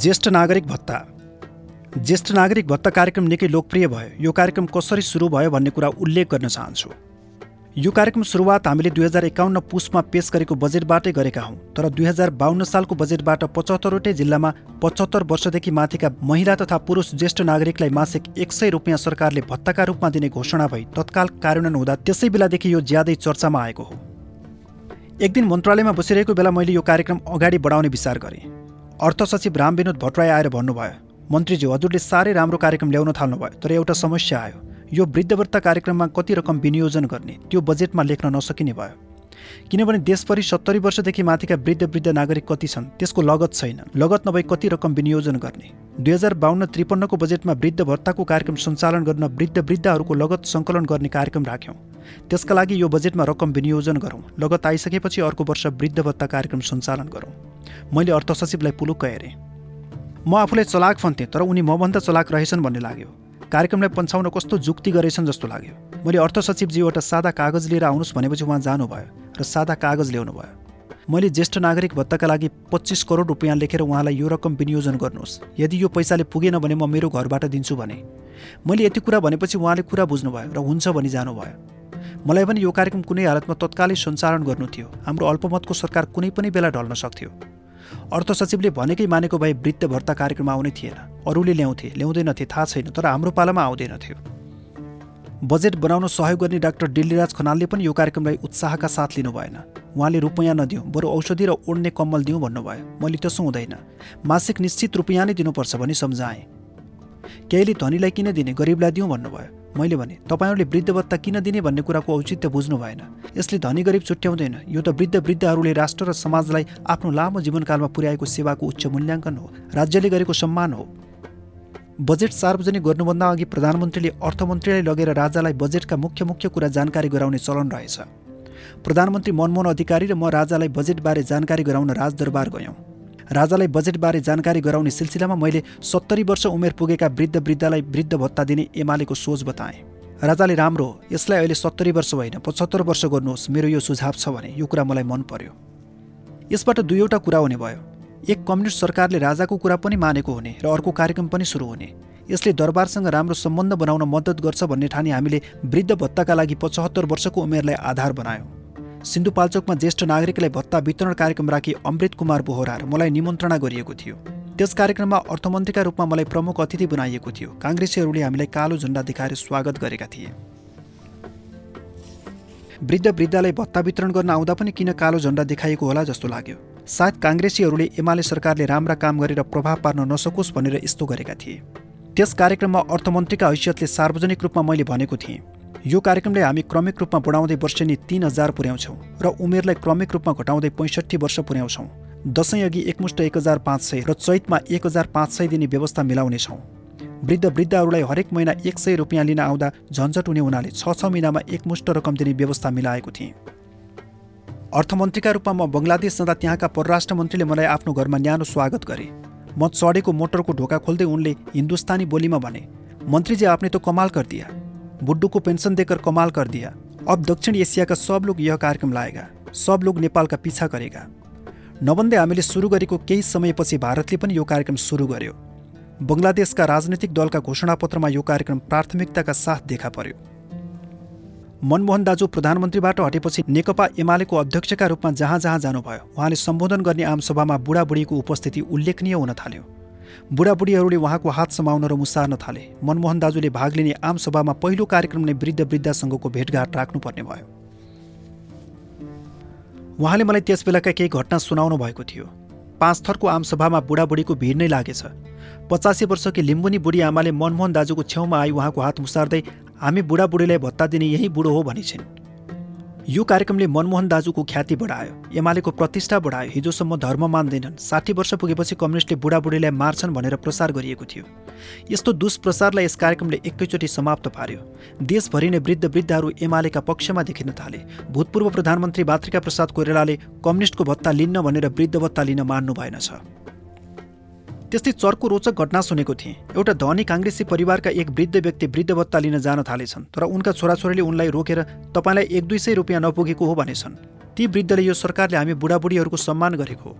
ज्येष्ठ नागरिक भत्ता। ज्येष्ठ नागरिक भत्ता कार्यक्रम निकै लोकप्रिय भयो। यो कार्यक्रम कसरी सुरु भयो भन्ने कुरा उल्लेख गर्न चाहन्छु। यो कार्यक्रम सुरुवात हामीले दुई हजार एकाउन्न पुसमा पेस गरेको बजेटबाटै गरेका हौँ तर दुई हजार बाहन्न सालको बजेटबाट पचहत्तरवटै जिल्लामा पचहत्तर वर्षदेखि माथिका महिला तथा पुरुष ज्येष्ठ नागरिकलाई मासिक एक सय रुपियाँ सरकारले भत्ताका रूपमा दिने घोषणा भई तत्काल कार्यान्वयन हुँदा त्यसै बेलादेखि यो ज्यादै चर्चामा आएको हो। एक दिन मन्त्रालयमा बसिरहेको बेला मैले यो कार्यक्रम अगाडि बढाउने विचार गरेँ। अर्थ सचिव राम विनोद भट्टराई आएर भन्नुभयो मन्त्रीजी हजुरले साह्रै राम्रो कार्यक्रम ल्याउन थाल्नुभयो तर एउटा समस्या आयो। यो वृद्धवृत्त कार्यक्रममा कति रकम विनियोजन गर्ने त्यो बजेटमा लेख्न नसकिने भयो। किनभने देशभरि सत्तरी वर्षदेखि माथिका वृद्ध वृद्ध नागरिक कति छन् त्यसको लगत छैन। लगत नभई कति रकम विनियोजन गर्ने? दुई हजार बाहन्न त्रिपन्नको बजेटमा वृद्ध भत्ताको कार्यक्रम सञ्चालन गर्न वृद्ध वृद्धहरूको लगत सङ्कलन गर्ने कार्यक्रम राख्यौँ। त्यसका लागि यो बजेटमा रकम विनियोजन गरौँ। लगत आइसकेपछि अर्को वर्ष वृद्ध भत्ता कार्यक्रम सञ्चालन गरौँ। मैले अर्थ सचिवलाई पुलुक्क हेरेँ। म आफूलाई चलाक फन्थेँ तर उनी मभन्दा चलाक रहेछन् भन्ने लाग्यो। कार्यक्रमलाई पन्छाउन कस्तो जुक्ति गरेछन् जस्तो लाग्यो। मैले अर्थ सचिवजी एउटा सादा कागज लिएर आउनुहोस् भनेपछि उहाँ जानुभयो र सादा कागज ल्याउनु भयो मैले ज्येष्ठ नागरिक भत्ताका लागि पच्चिस करोड रुपियाँ लेखेर उहाँलाई यो रकम विनियोजन गर्नुहोस्। यदि यो पैसाले पुगेन भने म मेरो घरबाट दिन्छु भने। मैले यति कुरा भनेपछि उहाँले कुरा बुझ्नुभयो र हुन्छ भनी जानुभयो। मलाई पनि यो कार्यक्रम कुनै हालतमा तत्कालै सञ्चालन गर्नु थियो। हाम्रो अल्पमतको सरकार कुनै पनि बेला ढल्न सक्थ्यो। अर्थ सचिवले भनेकै मानेको भए वृत्त भर्ता कार्यक्रम आउने थिएन। अरूले ल्याउँथे ल्याउँदैनथे थाहा छैन तर हाम्रो पालामा आउँदैनथ्यो। बजेट बनाउन सहयोग गर्ने डाक्टर डिल्लीराज खनालले पनि यो कार्यक्रमलाई उत्साहका साथ लिनु भएन उहाँले रुपियाँ नदिउँ बरु औषधि र ओड्ने कम्मल दिउँ भन्नुभयो। मैले त्यसो हुँदैन मासिक निश्चित रुपियाँ नै दिनुपर्छ भनी सम्झाएँ। केहीले धनीलाई किन दिने गरिबलाई दिउँ भन्नुभयो। मैले भने तपाईँहरूले वृद्धभत्ता किन दिने भन्ने कुराको औचित्य बुझ्नु भएन यसले धनी गरिब छुट्याउँदैन। यो त वृद्ध वृद्धहरूले राष्ट्र र समाजलाई आफ्नो लामो जीवनकालमा पुर्याएको सेवाको उच्च मूल्याङ्कन हो। राज्यले गरेको सम्मान हो। बजेट सार्वजनिक गर्नुभन्दा अघि प्रधानमन्त्रीले अर्थमन्त्रीलाई लगेर राजालाई बजेटका मुख्य मुख्य कुरा जानकारी गराउने चलन रहेछ। प्रधानमन्त्री मनमोहन अधिकारी र म राजालाई बजेटबारे जानकारी गराउन राजदरबार गयौँ। राजालाई बजेटबारे जानकारी गराउने सिलसिलामा मैले सत्तरी वर्ष उमेर पुगेका वृद्ध वृद्धलाई वृद्ध भत्ता दिने एमालेको सोच बताएँ। राजाले राम्रो यसलाई अहिले सत्तरी वर्ष होइन पचहत्तर वर्ष गर्नुहोस् मेरो यो सुझाव छ भने यो कुरा मलाई मन पर्यो। यसबाट दुईवटा कुरा हुने भयो। एक कम्युनिस्ट सरकारले राजाको कुरा पनि मानेको हुने र अर्को कार्यक्रम पनि सुरु हुने। यसले दरबारसँग राम्रो सम्बन्ध बनाउन मद्दत गर्छ भन्ने ठानी हामीले वृद्ध भत्ताका लागि पचहत्तर वर्षको उमेरलाई आधार बनायौँ। सिन्धुपाल्चोकमा ज्येष्ठ नागरिकलाई भत्ता वितरण कार्यक्रम राखी अमृत कुमार बोहरा र मलाई निमन्त्रणा गरिएको थियो। त्यस कार्यक्रममा अर्थमन्त्रीका रूपमा मलाई प्रमुख अतिथि बनाइएको थियो। काङ्ग्रेसीहरूले हामीलाई कालो झन्डा देखाएर स्वागत गरेका थिए। वृद्ध वृद्धलाई भत्ता वितरण गर्न आउँदा पनि किन कालो झन्डा देखाइएको होला जस्तो लाग्यो। सायद काङ्ग्रेसीहरूले एमाले सरकारले राम्रा काम गरेर प्रभाव पार्न नसकोस् भनेर यस्तो गरेका थिए। त्यस कार्यक्रममा अर्थमन्त्रीका हैसियतले सार्वजनिक रूपमा मैले भनेको थिएँ। यो कार्यक्रमले हामी क्रमिक रूपमा बढाउँदै वर्षेनी तिन हजार पुर्याउँछौँ र उमेरलाई क्रमिक रूपमा घटाउँदै पैँसठी वर्ष पुर्याउँछौँ। दसैँ अघि एकमुष्ट एक हजार पाँच सय र चैतमा एक हजार पाँच सय दिने व्यवस्था मिलाउनेछौँ। वृद्ध वृद्धहरूलाई हरेक महिना एक सय रुपियाँ लिन आउँदा झन्झट हुने हुनाले छ छ महिनामा एकमुष्ट रकम दिने व्यवस्था मिलाएको थिएँ। अर्थमन्त्रीका रूपमा म बङ्गलादेश जाँदा त्यहाँका परराष्ट्र मन्त्रीले मलाई आफ्नो घरमा न्यानो स्वागत गरे। म चढेको मोटरको ढोका खोल्दै उनले हिन्दुस्तानी बोलीमा भने मन्त्रीजी आपने त कमाल गरिदिया बुड्डू को पेंशन देकर कमाल कर अब दक्षिण एसिया का सब लोग यह कार्यक्रम लाएगा। सब लोग नेपालका पिछा गरेगा नभन्दै हामीले सुरु गरेको केही समयपछि भारतले पनि यो कार्यक्रम सुरु गर्यो। बङ्गलादेशका राजनैतिक दलका घोषणापत्रमा यो कार्यक्रम प्राथमिकताका साथ देखा पर्यो। मनमोहन दाजु प्रधानमन्त्रीबाट हटेपछि नेकपा एमालेको अध्यक्षका रूपमा जहाँ जहाँ जानुभयो उहाँले सम्बोधन गर्ने आमसभामा बुढाबुढीको उपस्थिति उल्लेखनीय हुन थाल्यो। बुढाबुढीहरूले उहाँको हात समाउन र मुसार्न थाले। मनमोहन दाजुले भाग लिने आमसभामा पहिलो कार्यक्रम नै वृद्ध वृद्धासँगको भेटघाट राख्नुपर्ने भयो। उहाँले मलाई त्यस बेलाका केही घटना सुनाउनु भएको थियो। पाँच थरको आमसभामा बुढाबुढीको भिड नै लागेछ। पचासी वर्षकी लिम्बुनी बुढी आमाले मनमोहन दाजुको छेउमा आई उहाँको हात मुसार्दै हामी बुढाबुढीलाई भत्ता दिने यही बुढो हो भनिछिन्। यो कार्यक्रमले मनमोहन दाजुको ख्याति बढायो एमालेको प्रतिष्ठा बढायो हिजोसम्म धर्म मान्दैनन्। साठी वर्ष पुगेपछि कम्युनिस्टले बुढाबुढीलाई मार्छन् भनेर प्रसार गरिएको थियो। यस्तो दुष्प्रसारलाई यस कार्यक्रमले एकैचोटि समाप्त पार्यो। देशभरि नै वृद्ध वृद्धहरू एमालेका पक्षमा देखिन थाले। भूतपूर्व प्रधानमन्त्री बात्रिका प्रसाद कोइरालाले कम्युनिस्टको भत्ता लिन्न भनेर वृद्ध भत्ता लिन मान्नु भएनछ त्यस्तै चर्को रोचक घटना सुनेको थिएँ। एउटा धनी काङ्ग्रेसी परिवारका एक वृद्ध व्यक्ति वृद्ध भत्ता लिन जान थालेछन् तर उनका छोराछोरीले उनलाई रोकेर तपाईँलाई एक दुई सय रुपियाँ नपुगेको हो भनेछन्। ती वृद्धले यो सरकारले हामी बुढाबुढीहरूको सम्मान गरेको हो।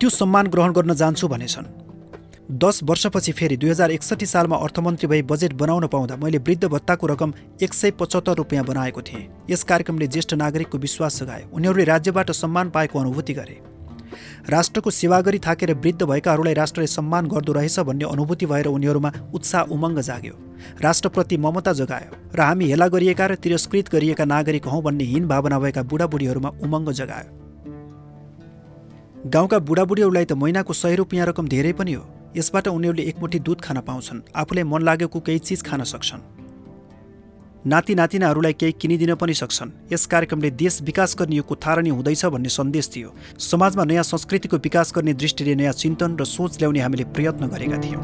त्यो सम्मान ग्रहण गर्न जान्छु भनेछन्। दस वर्षपछि फेरि दुई हजार एकसट्ठी सालमा अर्थमन्त्री भई बजेट बनाउन पाउँदा मैले वृद्ध भत्ताको रकम एक सय पचहत्तर रुपियाँ बनाएको थिएँ। यस कार्यक्रमले ज्येष्ठ नागरिकको विश्वास जगाए उनीहरूले राज्यबाट सम्मान पाएको अनुभूति गरे। राष्ट्रको सेवा गरी थाकेर वृद्ध भएकाहरूलाई राष्ट्रले सम्मान गर्दो रहेछ भन्ने अनुभूति भएर उनीहरूमा उत्साह उमङ्ग जाग्यो। राष्ट्रप्रति ममता जगायो र हामी हेला गरिएका र तिरस्कृत गरिएका नागरिक हौँ भन्ने हीन भावना भएका बुढाबुढीहरूमा उमङ्ग जगायो। गाउँका बुढाबुढीहरूलाई त महिनाको सय रुपियाँ रकम धेरै पनि हो। यसबाट उनीहरूले एकमुठी दुध खान पाउँछन्। आफूलाई मन लागेको केही चिज खान सक्छन्। नाति नातिनाहरूलाई केही किनिदिन पनि सक्छन्। यस कार्यक्रमले देश विकास गर्ने यो कुथारणी हुँदैछ भन्ने सन्देश थियो। समाजमा नयाँ संस्कृतिको विकास गर्ने दृष्टिले नयाँ चिन्तन र सोच ल्याउने हामीले प्रयत्न गरेका थियौँ।